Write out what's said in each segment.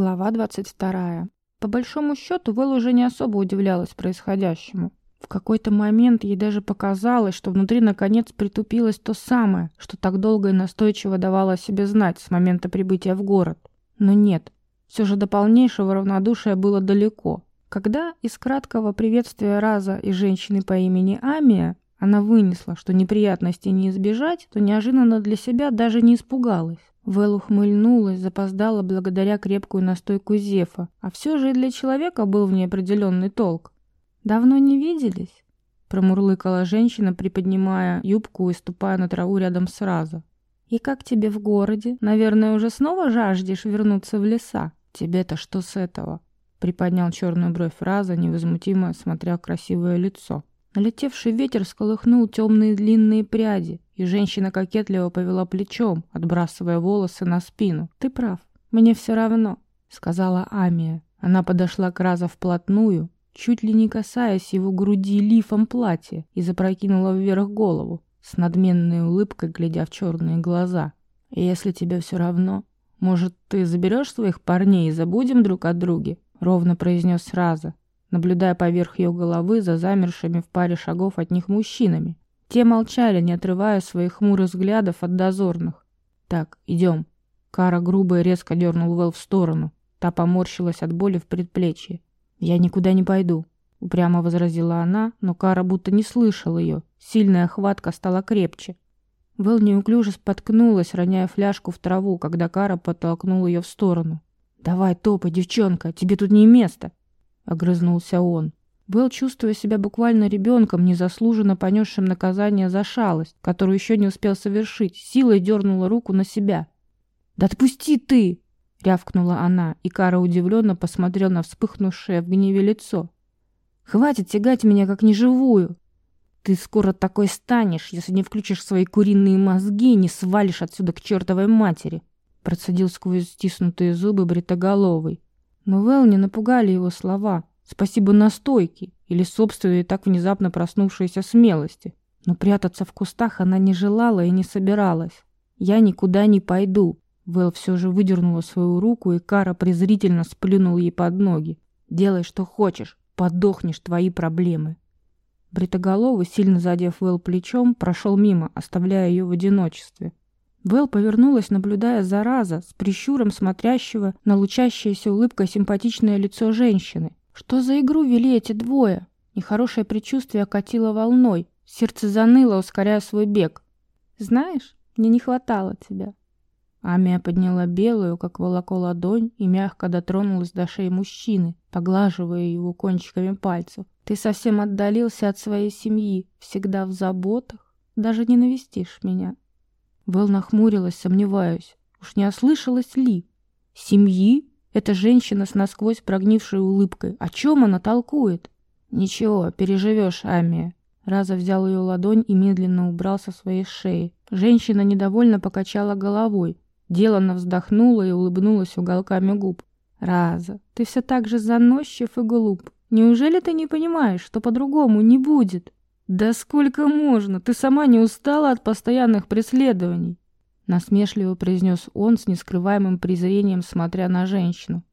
Глава 22. По большому счету, Вэл уже не особо удивлялась происходящему. В какой-то момент ей даже показалось, что внутри наконец притупилось то самое, что так долго и настойчиво давало о себе знать с момента прибытия в город. Но нет, все же до полнейшего равнодушия было далеко. Когда из краткого приветствия Раза и женщины по имени Амия она вынесла, что неприятностей не избежать, то неожиданно для себя даже не испугалась. Вэл ухмыльнулась, запоздала благодаря крепкую настойку Зефа, а все же и для человека был в ней определенный толк. «Давно не виделись?» Промурлыкала женщина, приподнимая юбку и ступая на траву рядом с Раза. «И как тебе в городе? Наверное, уже снова жаждешь вернуться в леса? Тебе-то что с этого?» Приподнял черную бровь Раза, невозмутимо смотря красивое лицо. Налетевший ветер сколыхнул темные длинные пряди, и женщина кокетливо повела плечом, отбрасывая волосы на спину. «Ты прав, мне все равно», — сказала Амия. Она подошла к Раза вплотную, чуть ли не касаясь его груди лифом платья, и запрокинула вверх голову, с надменной улыбкой глядя в черные глаза. «Если тебе все равно, может, ты заберешь своих парней и забудем друг о друге?» — ровно произнес Раза, наблюдая поверх ее головы за замершими в паре шагов от них мужчинами. Те молчали, не отрывая своих хмурых взглядов от дозорных. «Так, идем». Кара грубо и резко дернул Вэл в сторону. Та поморщилась от боли в предплечье. «Я никуда не пойду», — упрямо возразила она, но Кара будто не слышал ее. Сильная хватка стала крепче. Вэл неуклюже споткнулась, роняя фляжку в траву, когда Кара подтолкнул ее в сторону. «Давай, топай, девчонка, тебе тут не место!» Огрызнулся он. Был, чувствуя себя буквально ребенком, незаслуженно понесшим наказание за шалость, которую еще не успел совершить, силой дернула руку на себя. «Да отпусти ты!» — рявкнула она, и Кара удивленно посмотрел на вспыхнувшее в гневе лицо. «Хватит тягать меня как неживую! Ты скоро такой станешь, если не включишь свои куриные мозги и не свалишь отсюда к чертовой матери!» Процедил сквозь стиснутые зубы бритоголовый. Но Вэл не напугали его слова. Спасибо настойке или собственной так внезапно проснувшейся смелости. Но прятаться в кустах она не желала и не собиралась. «Я никуда не пойду». Вэл все же выдернула свою руку, и Кара презрительно сплюнул ей под ноги. «Делай, что хочешь. Подохнешь твои проблемы». Бритоголовый, сильно задев Вэл плечом, прошел мимо, оставляя ее в одиночестве. Вэл повернулась, наблюдая зараза, с прищуром смотрящего на лучащееся улыбкой симпатичное лицо женщины. Что за игру вели эти двое? Нехорошее предчувствие окатило волной. Сердце заныло, ускоряя свой бег. «Знаешь, мне не хватало тебя». Амия подняла белую, как волоко ладонь, и мягко дотронулась до шеи мужчины, поглаживая его кончиками пальцев. «Ты совсем отдалился от своей семьи, всегда в заботах, даже не навестишь меня». Вэл нахмурилась, сомневаюсь. Уж не ослышалась ли? Семьи? Эта женщина с насквозь прогнившей улыбкой. О чем она толкует? Ничего, переживешь, Амия. Раза взял ее ладонь и медленно убрал со своей шеи. Женщина недовольно покачала головой. Деланно вздохнула и улыбнулась уголками губ. «Раза, ты все так же заносчив и глуп. Неужели ты не понимаешь, что по-другому не будет?» «Да сколько можно? Ты сама не устала от постоянных преследований?» Насмешливо произнес он с нескрываемым презрением, смотря на женщину.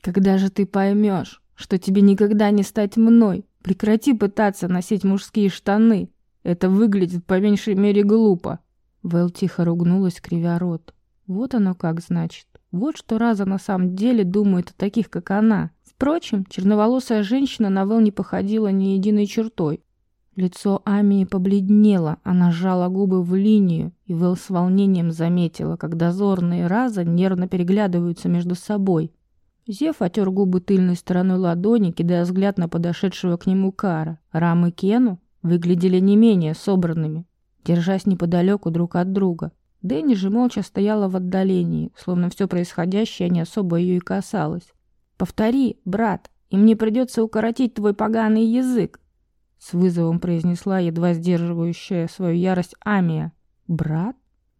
«Когда же ты поймешь, что тебе никогда не стать мной? Прекрати пытаться носить мужские штаны. Это выглядит по меньшей мере глупо». Вэл тихо ругнулась, кривя рот. «Вот оно как значит. Вот что Раза на самом деле думает о таких, как она. Впрочем, черноволосая женщина на Вэл не походила ни единой чертой. Лицо Амии побледнело, она сжала губы в линию, и Вэл с волнением заметила, как дозорные раза нервно переглядываются между собой. Зев отер губы тыльной стороной ладони, кидая взгляд на подошедшего к нему Кара. Рам и Кену выглядели не менее собранными, держась неподалеку друг от друга. Дэнни же молча стояла в отдалении, словно все происходящее не особо ее и касалось. «Повтори, брат, и мне придется укоротить твой поганый язык», с вызовом произнесла едва сдерживающая свою ярость Амия. «Брат?»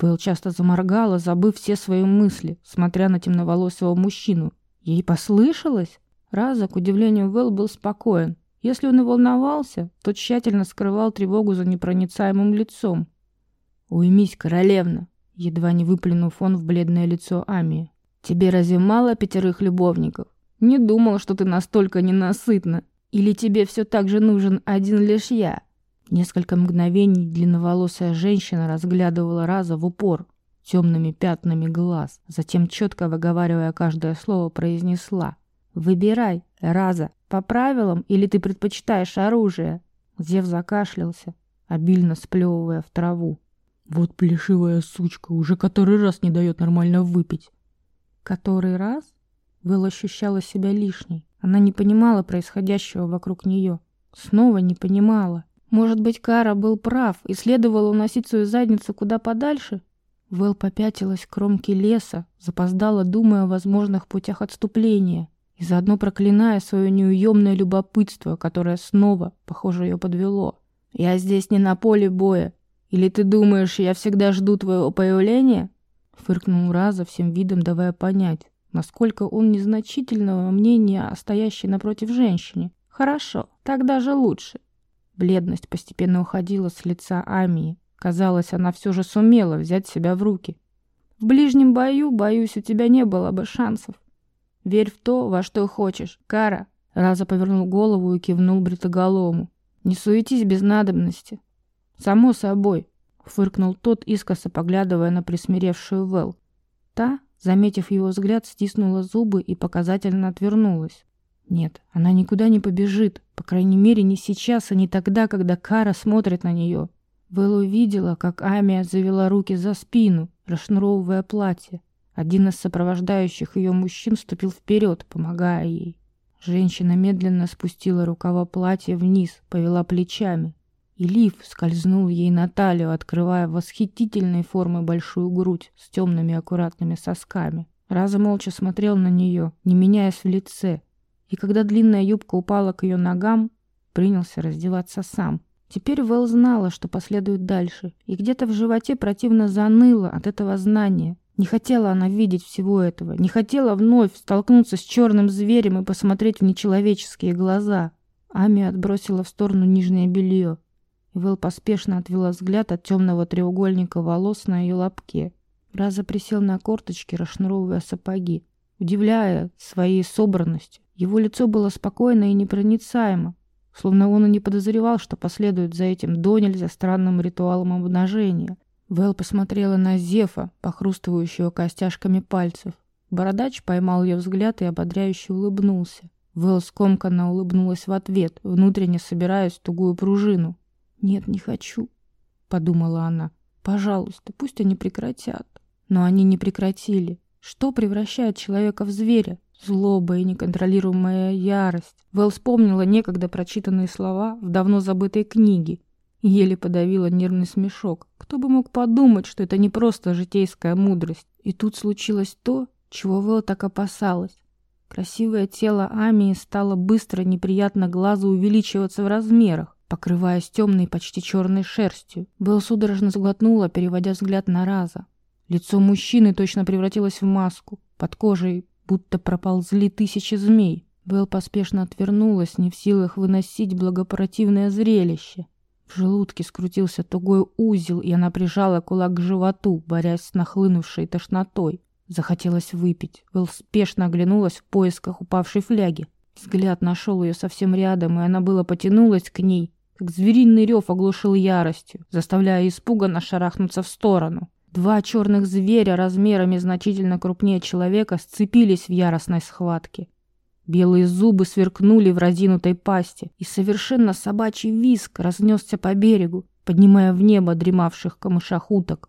Вэл часто заморгала, забыв все свои мысли, смотря на темноволосого мужчину. Ей послышалось? Раза, к удивлению, Вэл был спокоен. Если он и волновался, то тщательно скрывал тревогу за непроницаемым лицом. «Уймись, королевна!» Едва не выплюнув он в бледное лицо Амии. Тебе разве мало пятерых любовников? Не думал, что ты настолько ненасытна. Или тебе все так же нужен один лишь я?» Несколько мгновений длинноволосая женщина разглядывала Раза в упор, темными пятнами глаз. Затем, четко выговаривая каждое слово, произнесла. «Выбирай, Раза, по правилам или ты предпочитаешь оружие?» Зев закашлялся, обильно сплевывая в траву. «Вот плешивая сучка, уже который раз не дает нормально выпить». «Который раз?» Вэл ощущала себя лишней. Она не понимала происходящего вокруг нее. Снова не понимала. Может быть, Кара был прав и следовало уносить свою задницу куда подальше? Вэл попятилась к кромке леса, запоздала, думая о возможных путях отступления и заодно проклиная свое неуемное любопытство, которое снова, похоже, ее подвело. «Я здесь не на поле боя. Или ты думаешь, я всегда жду твоего появления?» Фыркнул Раза, всем видом давая понять, насколько он незначительного мнения о стоящей напротив женщине. «Хорошо, так даже лучше. Бледность постепенно уходила с лица Амии. Казалось, она все же сумела взять себя в руки. В ближнем бою, боюсь, у тебя не было бы шансов. Верь в то, во что хочешь. Кара. Раза повернул голову и кивнул бритоголому. Не суетись без надобности. Само собой, фыркнул тот, искоса поглядывая на присмиревшую Вэл. Та, заметив его взгляд, стиснула зубы и показательно отвернулась. Нет, она никуда не побежит. По крайней мере, не сейчас, а не тогда, когда Кара смотрит на нее. Вэл увидела, как Амия завела руки за спину, расшнуровывая платье. Один из сопровождающих ее мужчин вступил вперед, помогая ей. Женщина медленно спустила рукава платья вниз, повела плечами. И лиф скользнул ей на талию, открывая восхитительной формы большую грудь с темными аккуратными сосками. Раза молча смотрел на нее, не меняясь в лице, и когда длинная юбка упала к ее ногам, принялся раздеваться сам. Теперь Вэл знала, что последует дальше, и где-то в животе противно заныло от этого знания. Не хотела она видеть всего этого, не хотела вновь столкнуться с черным зверем и посмотреть в нечеловеческие глаза. Ами отбросила в сторону нижнее белье, Вэл поспешно отвела взгляд от темного треугольника волос на ее лобке. Раза присел на корточки, расшнуровывая сапоги, удивляя своей собранностью. Его лицо было спокойно и непроницаемо, словно он и не подозревал, что последует за этим до нельзя странным ритуалом обнажения. Вэл посмотрела на Зефа, похрустывающего костяшками пальцев. Бородач поймал ее взгляд и ободряюще улыбнулся. Вэл скомканно улыбнулась в ответ, внутренне собираясь в тугую пружину. «Нет, не хочу», — подумала она. «Пожалуйста, пусть они прекратят». Но они не прекратили. Что превращает человека в зверя? Злоба и неконтролируемая ярость. Вэл вспомнила некогда прочитанные слова в давно забытой книге. Еле подавила нервный смешок. Кто бы мог подумать, что это не просто житейская мудрость. И тут случилось то, чего Вэл так опасалась. Красивое тело Амии стало быстро неприятно глазу увеличиваться в размерах, покрываясь темной, почти черной шерстью. Вэл судорожно сглотнула, переводя взгляд на Раза. Лицо мужчины точно превратилось в маску. Под кожей будто проползли тысячи змей. Белл поспешно отвернулась, не в силах выносить благопротивное зрелище. В желудке скрутился тугой узел, и она прижала кулак к животу, борясь с нахлынувшей тошнотой. Захотелось выпить. Белл спешно оглянулась в поисках упавшей фляги. Взгляд нашел ее совсем рядом, и она было потянулась к ней, как звериный рев оглушил яростью, заставляя испуганно шарахнуться в сторону. Два черных зверя размерами значительно крупнее человека сцепились в яростной схватке. Белые зубы сверкнули в разинутой пасти, и совершенно собачий виск разнесся по берегу, поднимая в небо дремавших камышах уток.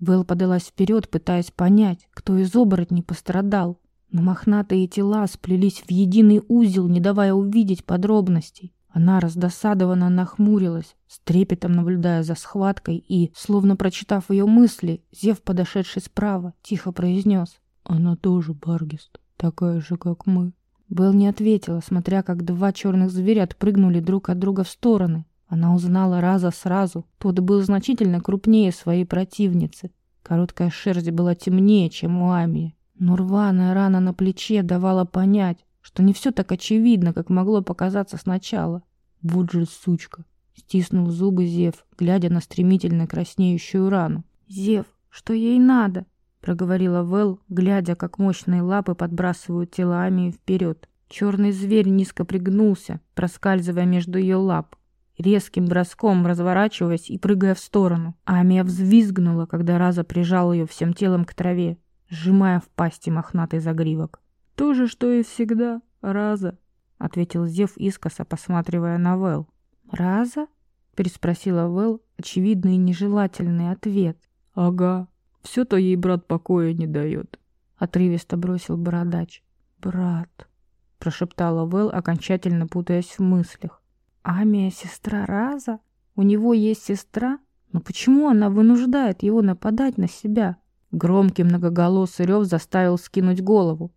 Вэл подалась вперед, пытаясь понять, кто из оборотней пострадал, но мохнатые тела сплелись в единый узел, не давая увидеть подробностей. Она раздосадованно нахмурилась, с трепетом наблюдая за схваткой и, словно прочитав ее мысли, Зев, подошедший справа, тихо произнес. «Она тоже Баргист, такая же, как мы». Белл не ответила, смотря как два черных зверя отпрыгнули друг от друга в стороны. Она узнала Раза сразу. Тот был значительно крупнее своей противницы. Короткая шерсть была темнее, чем у Амии. Но рваная рана на плече давала понять, что не все так очевидно, как могло показаться сначала. Вот же сучка. Стиснул зубы Зев, глядя на стремительно краснеющую рану. «Зев, что ей надо?» проговорила Вэл, глядя, как мощные лапы подбрасывают тело Амии вперед. Черный зверь низко пригнулся, проскальзывая между ее лап, резким броском разворачиваясь и прыгая в сторону. Амия взвизгнула, когда Раза прижал ее всем телом к траве, сжимая в пасти мохнатый загривок. «То же, что и всегда, Раза», — ответил Зев искоса, посматривая на Вэл. «Раза?» — переспросила Вэл, очевидный и нежелательный ответ. «Ага, все-то ей брат покоя не дает», — отрывисто бросил бородач. «Брат», — прошептала Вэл, окончательно путаясь в мыслях. «Амия — сестра Раза? У него есть сестра? Но почему она вынуждает его нападать на себя?» Громкий многоголосый рев заставил скинуть голову.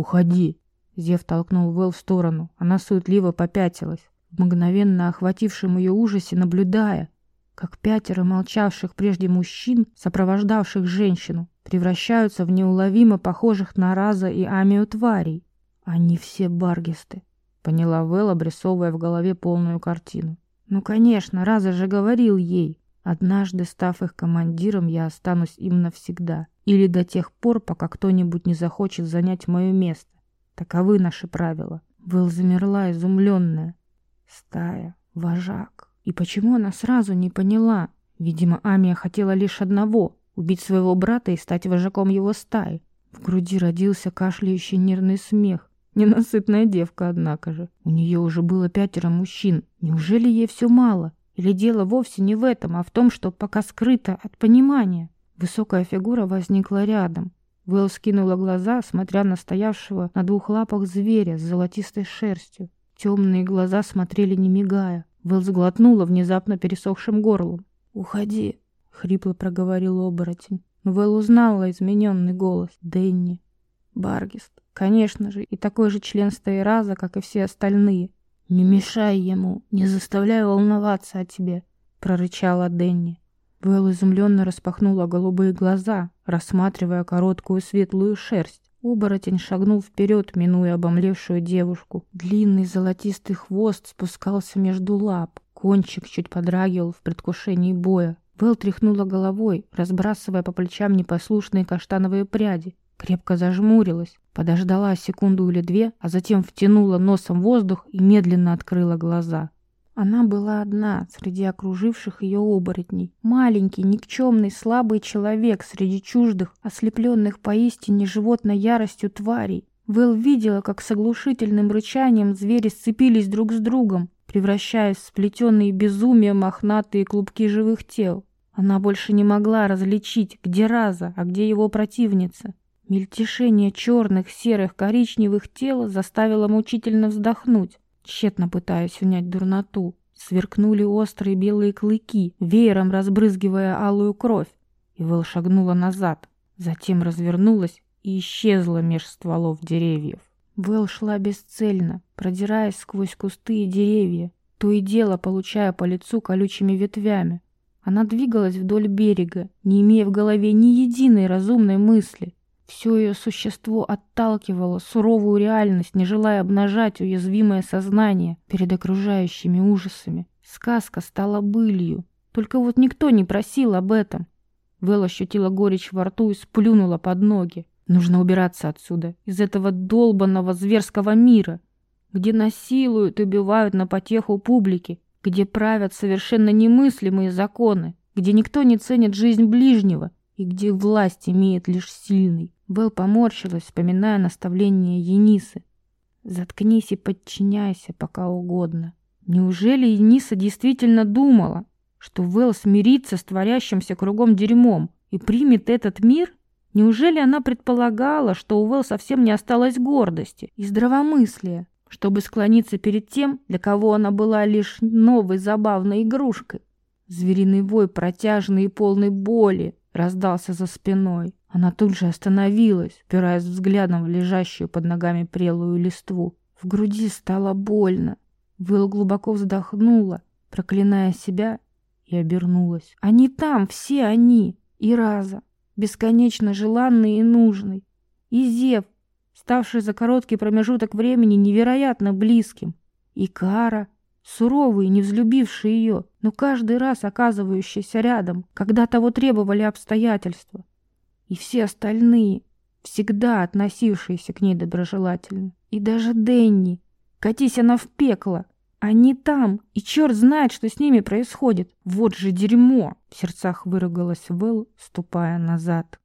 «Уходи!» Зев толкнул Вэл в сторону. Она суетливо попятилась, мгновенно охватившем ее ужасе, наблюдая, как пятеро молчавших прежде мужчин, сопровождавших женщину, превращаются в неуловимо похожих на Раза и Амию тварей. Они все баргисты, поняла Вэл, обрисовывая в голове полную картину. Ну, конечно, Раза же говорил ей, однажды став их командиром, я останусь им навсегда. Или до тех пор, пока кто-нибудь не захочет занять мое место. Таковы наши правила. Вэл замерла, изумленная. Стая, вожак, и почему она сразу не поняла? Видимо, Амия хотела лишь одного — убить своего брата и стать вожаком его стаи. В груди родился кашляющий нервный смех. Ненасытная девка, однако же. У нее уже было пятеро мужчин. Неужели ей все мало? Или дело вовсе не в этом, а в том, что пока скрыто от понимания? Высокая фигура возникла рядом. Вэл скинула глаза, смотря на стоявшего на двух лапах зверя с золотистой шерстью. Темные глаза смотрели не мигая. Вэл сглотнула внезапно пересохшим горлом. «Уходи», — хрипло проговорил оборотень. Но узнала измененный голос Дэнни. Баргист, конечно же, и такой же член Стейраза, как и все остальные. «Не мешай ему, не заставляй волноваться о тебе», — прорычала Дэнни. Вэл изумленно распахнула голубые глаза, рассматривая короткую светлую шерсть. Оборотень шагнул вперед, минуя обомлевшую девушку. Длинный золотистый хвост спускался между лап. Кончик чуть подрагивал в предвкушении боя. Вэл тряхнула головой, разбрасывая по плечам непослушные каштановые пряди. Крепко зажмурилась, подождала секунду или две, а затем втянула носом воздух и медленно открыла глаза. Она была одна среди окруживших ее оборотней. Маленький, никчемный, слабый человек среди чуждых, ослепленных поистине животной яростью тварей. Вэл видела, как с оглушительным рычанием звери сцепились друг с другом, превращаясь в сплетенные безумием мохнатые клубки живых тел. Она больше не могла различить, где Раза, а где его противница. Мельтешение черных, серых, коричневых тел заставило мучительно вздохнуть тщетно пытаясь унять дурноту. Сверкнули острые белые клыки, веером разбрызгивая алую кровь. И Вэл шагнула назад, затем развернулась и исчезла меж стволов деревьев. Вэл шла бесцельно, продираясь сквозь кусты и деревья, то и дело получая по лицу колючими ветвями. Она двигалась вдоль берега, не имея в голове ни единой разумной мысли. Все ее существо отталкивало суровую реальность, не желая обнажать уязвимое сознание перед окружающими ужасами. Сказка стала былью. Только вот никто не просил об этом. Вэл ощутила горечь во рту и сплюнула под ноги. Нужно убираться отсюда, из этого долбанного зверского мира, где насилуют и убивают на потеху публики, где правят совершенно немыслимые законы, где никто не ценит жизнь ближнего и где власть имеет лишь сильный. Белл поморщилась, вспоминая наставление Енисы. «Заткнись и подчиняйся пока угодно». Неужели Ениса действительно думала, что Вэл смирится с творящимся кругом дерьмом и примет этот мир? Неужели она предполагала, что у Вэл совсем не осталось гордости и здравомыслия, чтобы склониться перед тем, для кого она была лишь новой забавной игрушкой? Звериный вой, протяжный и полный боли, раздался за спиной. Она тут же остановилась, упираясь взглядом в лежащую под ногами прелую листву. В груди стало больно. Вэлл глубоко вздохнула, проклиная себя, и обернулась. Они там, все они, и Раза, бесконечно желанный и нужный, и Зев, ставший за короткий промежуток времени невероятно близким, и Кара, суровый, не взлюбивший ее, но каждый раз оказывающийся рядом, когда того требовали обстоятельства И все остальные, всегда относившиеся к ней доброжелательно. И даже Денни. Катись она в пекло. Они там, и черт знает, что с ними происходит. Вот же дерьмо!» В сердцах выругалась Вэл, ступая назад.